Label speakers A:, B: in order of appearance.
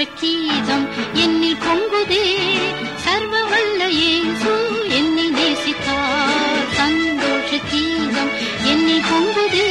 A: சக்கீதம் என்னில் பொங்குதே. சர்வ வல்ல இயேசு என்னை நேசித்தார். சந்தோஷ கீதம் என்னில் பொங்குதே.